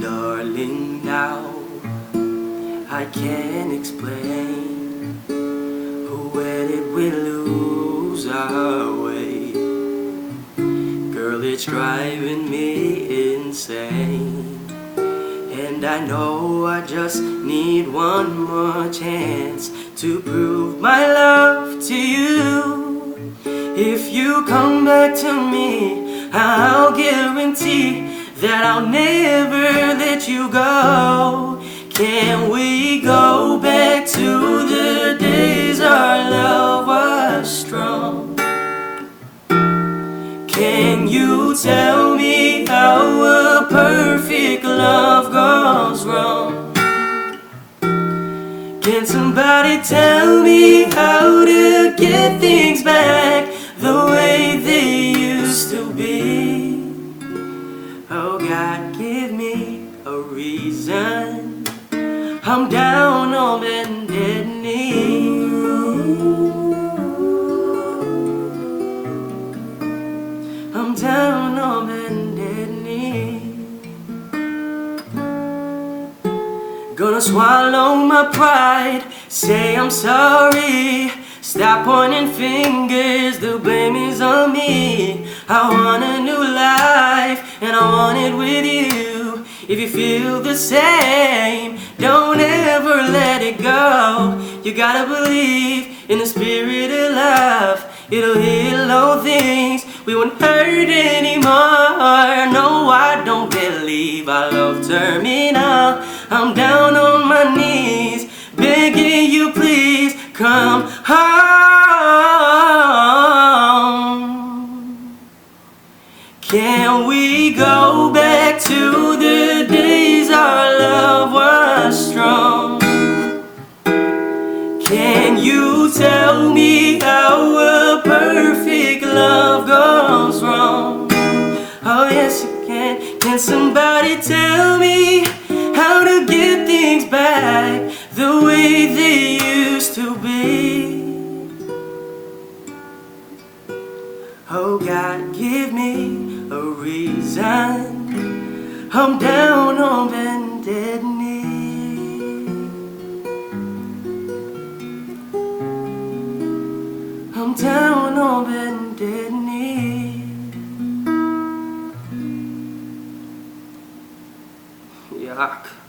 Darling, now I can't explain when it will lose our way. Girl, it's driving me insane. And I know I just need one more chance to prove my love to you. If you come back to me, I'll guarantee that I'll never let you go. Can we go back to the days our love was strong? Can you tell Somebody tell me how to get things back the way they used to be? Oh God, give me a reason. I'm down on bended knee. Gonna swallow my pride, say I'm sorry. Stop pointing fingers, the blame is on me. I want a new life, and I want it with you. If you feel the same, don't ever let it go. You gotta believe in the spirit of love. It'll heal all things. We won't hurt anymore. No, I don't believe our love terminal. I'm down Can we go back to the days our love was strong? Can you tell me how a perfect love goes wrong? Oh, yes, you can. Can somebody tell me how to get things back the way they used to be? Oh, God, give me a reason I'm down on bended knee. I'm down on bended knee. Yuck.